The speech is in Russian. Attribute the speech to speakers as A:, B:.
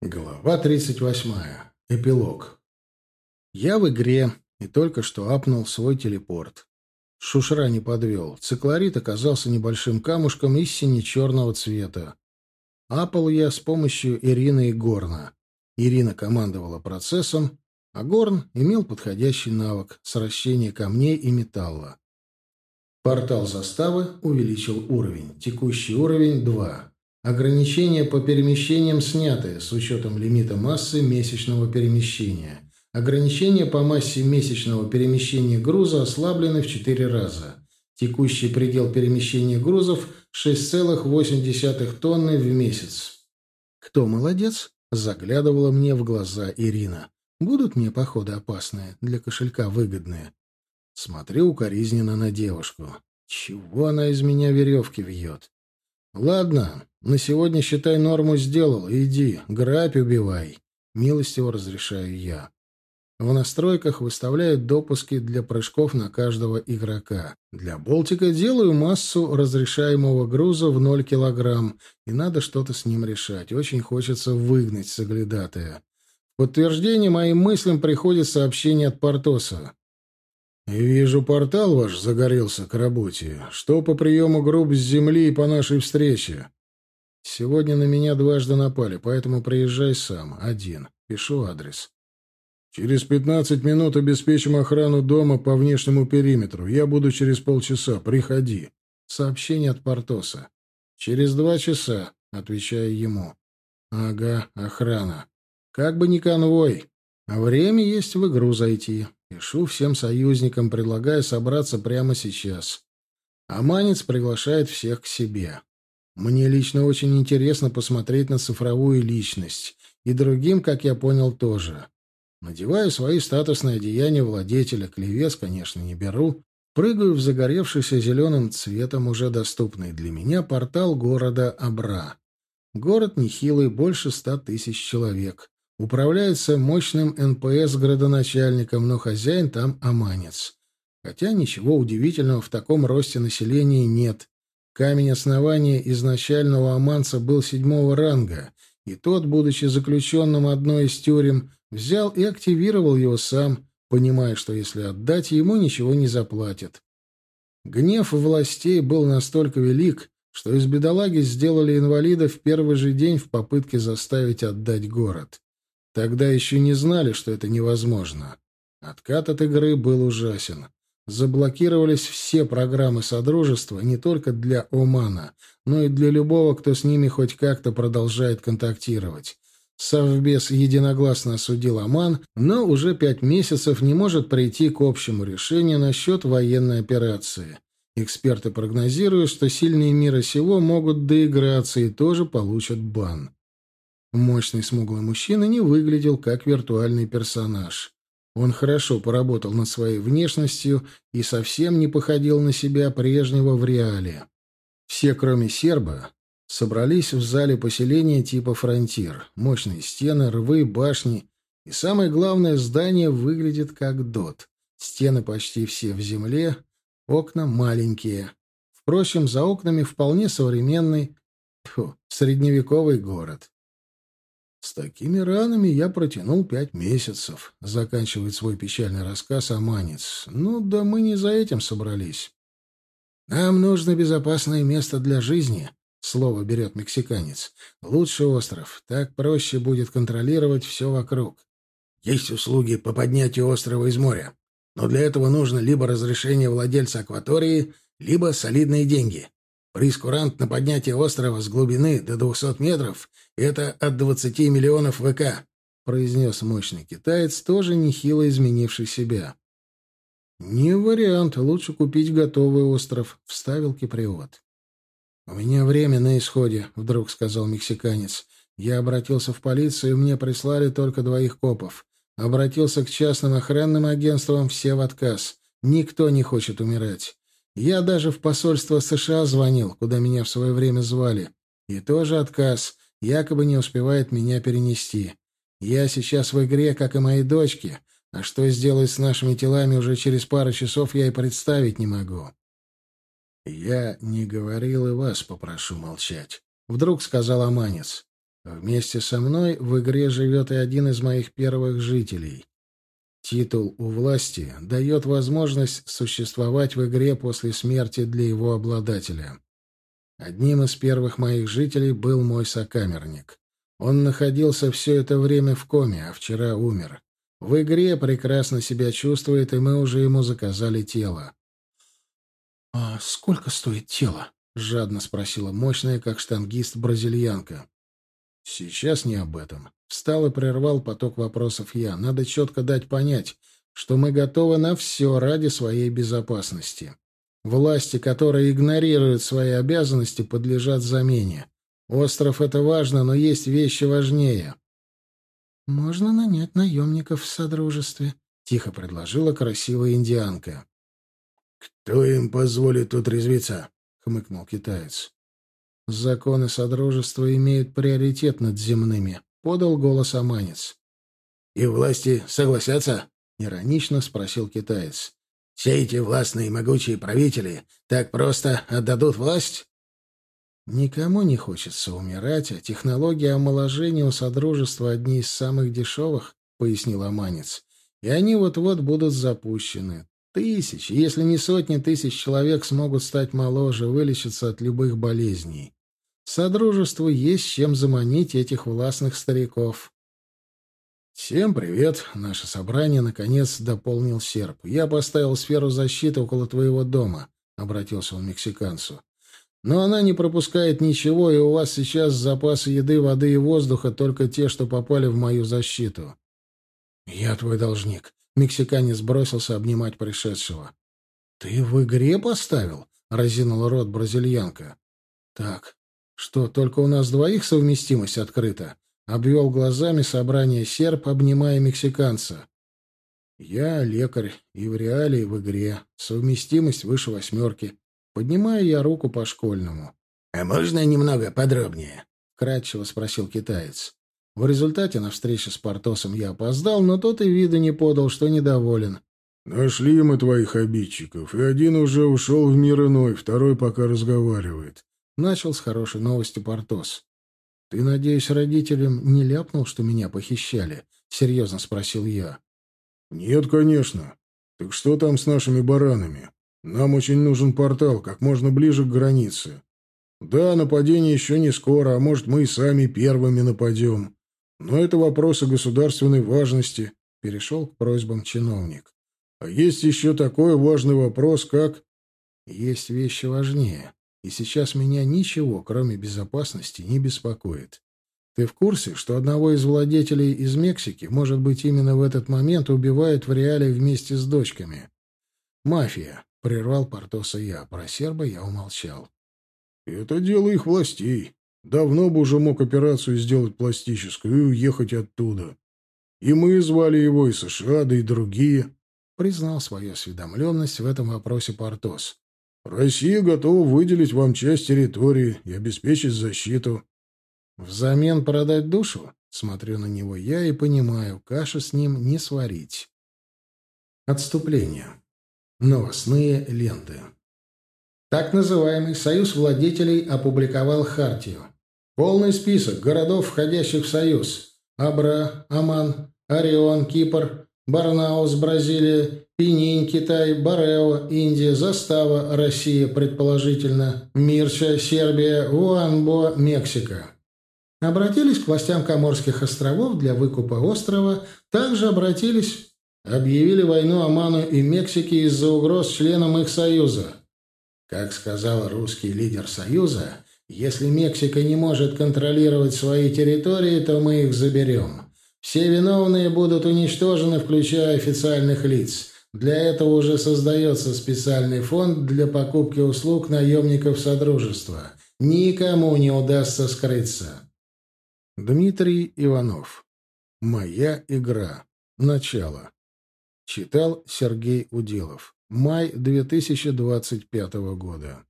A: Глава 38. Эпилог. Я в игре и только что апнул свой телепорт. Шушра не подвел. Циклорит оказался небольшим камушком из сине-черного цвета. Апал я с помощью Ирины и Горна. Ирина командовала процессом, а Горн имел подходящий навык — сращение камней и металла. Портал заставы увеличил уровень. Текущий уровень — 2. Ограничения по перемещениям сняты с учетом лимита массы месячного перемещения. Ограничения по массе месячного перемещения груза ослаблены в 4 раза. Текущий предел перемещения грузов 6,8 тонны в месяц. «Кто молодец?» — заглядывала мне в глаза Ирина. «Будут мне походы опасные, для кошелька выгодные?» Смотрю укоризненно на девушку. Чего она из меня веревки вьет? «Ладно, на сегодня, считай, норму сделал. Иди, грабь убивай. Милостиво разрешаю я. В настройках выставляют допуски для прыжков на каждого игрока. Для болтика делаю массу разрешаемого груза в 0 килограмм, и надо что-то с ним решать. Очень хочется выгнать соглядатая. В подтверждение моим мыслям приходит сообщение от Портоса. «Вижу, портал ваш загорелся к работе. Что по приему групп с земли и по нашей встрече?» Сегодня на меня дважды напали, поэтому приезжай сам, один. Пишу адрес. Через пятнадцать минут обеспечим охрану дома по внешнему периметру. Я буду через полчаса. Приходи. Сообщение от Портоса. Через два часа, отвечаю ему. Ага, охрана. Как бы не конвой. Время есть в игру зайти. Пишу всем союзникам, предлагаю собраться прямо сейчас. Аманец приглашает всех к себе. Мне лично очень интересно посмотреть на цифровую личность. И другим, как я понял, тоже. Надеваю свои статусные одеяния владетеля. Клевец, конечно, не беру. Прыгаю в загоревшийся зеленым цветом уже доступный для меня портал города Абра. Город нехилый, больше ста тысяч человек. Управляется мощным НПС градоначальником, но хозяин там аманец. Хотя ничего удивительного в таком росте населения нет. Камень основания изначального Аманца был седьмого ранга, и тот, будучи заключенным одной из тюрем, взял и активировал его сам, понимая, что если отдать, ему ничего не заплатят. Гнев властей был настолько велик, что из бедолаги сделали инвалида в первый же день в попытке заставить отдать город. Тогда еще не знали, что это невозможно. Откат от игры был ужасен. Заблокировались все программы Содружества не только для Омана, но и для любого, кто с ними хоть как-то продолжает контактировать. Совбез единогласно осудил Оман, но уже пять месяцев не может прийти к общему решению насчет военной операции. Эксперты прогнозируют, что сильные мира сего могут доиграться и тоже получат бан. Мощный смуглый мужчина не выглядел как виртуальный персонаж. Он хорошо поработал над своей внешностью и совсем не походил на себя прежнего в реале. Все, кроме серба, собрались в зале поселения типа «Фронтир». Мощные стены, рвы, башни. И самое главное, здание выглядит как дот. Стены почти все в земле, окна маленькие. Впрочем, за окнами вполне современный, фу, средневековый город. С такими ранами я протянул пять месяцев, заканчивает свой печальный рассказ Аманец. Ну да мы не за этим собрались. Нам нужно безопасное место для жизни, слово берет мексиканец. Лучше остров, так проще будет контролировать все вокруг. Есть услуги по поднятию острова из моря, но для этого нужно либо разрешение владельца акватории, либо солидные деньги. Прескурант на поднятие острова с глубины до 200 метров — это от 20 миллионов ВК, — произнес мощный китаец, тоже нехило изменивший себя. «Не вариант. Лучше купить готовый остров», — вставил киприот. «У меня время на исходе», — вдруг сказал мексиканец. «Я обратился в полицию, и мне прислали только двоих копов. Обратился к частным охранным агентствам, все в отказ. Никто не хочет умирать. Я даже в посольство США звонил, куда меня в свое время звали. И тоже отказ. Якобы не успевает меня перенести. Я сейчас в игре, как и мои дочки. А что сделать с нашими телами уже через пару часов, я и представить не могу. Я не говорил и вас попрошу молчать. Вдруг сказал Аманец. Вместе со мной в игре живет и один из моих первых жителей. Титул у власти дает возможность существовать в игре после смерти для его обладателя. Одним из первых моих жителей был мой сокамерник. Он находился все это время в коме, а вчера умер. В игре прекрасно себя чувствует, и мы уже ему заказали тело. — А сколько стоит тело? — жадно спросила мощная, как штангист, бразильянка. — Сейчас не об этом. Встал и прервал поток вопросов я. Надо четко дать понять, что мы готовы на все ради своей безопасности. Власти, которые игнорируют свои обязанности, подлежат замене. Остров — это важно, но есть вещи важнее. «Можно нанять наемников в Содружестве», — тихо предложила красивая индианка.
B: «Кто им позволит тут резвиться?» — хмыкнул китаец.
A: «Законы Содружества имеют приоритет над земными», — подал голос Аманец.
B: «И власти согласятся?»
A: — иронично спросил китаец.
B: «Все эти властные и могучие правители так просто отдадут власть?»
A: Никому не хочется умирать, а технологии омоложения у Содружества одни из самых дешевых, — пояснил Аманец. И они вот-вот будут запущены. Тысячи, если не сотни тысяч человек смогут стать моложе, вылечиться от любых болезней. Содружеству есть чем заманить этих властных стариков. «Всем привет!» — наше собрание, наконец, дополнил серп. «Я поставил сферу защиты около твоего дома», — обратился он к мексиканцу. Но она не пропускает ничего, и у вас сейчас запасы еды, воды и воздуха только те, что попали в мою защиту. Я твой должник. Мексиканец бросился обнимать пришедшего. Ты в игре поставил? Разинула рот бразильянка. Так, что, только у нас двоих совместимость открыта? Обвел глазами собрание серп, обнимая мексиканца. Я лекарь и в реале, и в игре. Совместимость выше восьмерки. Поднимаю я руку по школьному.
B: «А можно немного подробнее?»
A: — кратчево спросил китаец. В результате на встрече с Портосом я опоздал, но тот и вида не подал, что недоволен.
C: «Нашли мы твоих обидчиков, и один уже ушел в мир иной, второй пока разговаривает».
A: Начал с хорошей новости Портос. «Ты, надеюсь, родителям не ляпнул, что меня похищали?» — серьезно спросил я.
C: «Нет, конечно. Так что там с нашими баранами? Нам очень нужен портал, как можно ближе к границе. Да, нападение еще не скоро, а может, мы и сами первыми нападем. Но это вопросы государственной важности, — перешел к просьбам чиновник. А есть еще такой важный вопрос, как...
A: Есть вещи важнее, и сейчас меня ничего, кроме безопасности, не беспокоит. Ты в курсе, что одного из владетелей из Мексики, может быть, именно в этот момент убивают в реале вместе с дочками? Мафия. — прервал Портоса я. Про серба я умолчал.
C: «Это дело их властей. Давно бы уже мог операцию сделать пластическую и уехать оттуда. И мы звали его, и США, да и другие», —
A: признал свою осведомленность в этом вопросе Портос.
C: «Россия готова выделить вам часть территории и обеспечить защиту».
A: «Взамен продать душу?» Смотрю на него я и понимаю, каши с ним не сварить. Отступление. Новостные ленты. Так называемый Союз владетелей опубликовал хартию. Полный список городов, входящих в Союз. Абра, Аман, Орион, Кипр, Барнаус, Бразилия, Пининь, Китай, Барео, Индия, Застава, Россия, предположительно, Мирча, Сербия, Уанбо, Мексика. Обратились к властям Коморских островов для выкупа острова, также обратились объявили войну Оману и Мексике из-за угроз членам их союза. Как сказал русский лидер союза, если Мексика не может контролировать свои территории, то мы их заберем. Все виновные будут уничтожены, включая официальных лиц. Для этого уже создается специальный фонд для покупки услуг наемников Содружества. Никому не удастся скрыться. Дмитрий Иванов. Моя игра. Начало. Читал Сергей Уделов. Май 2025 года.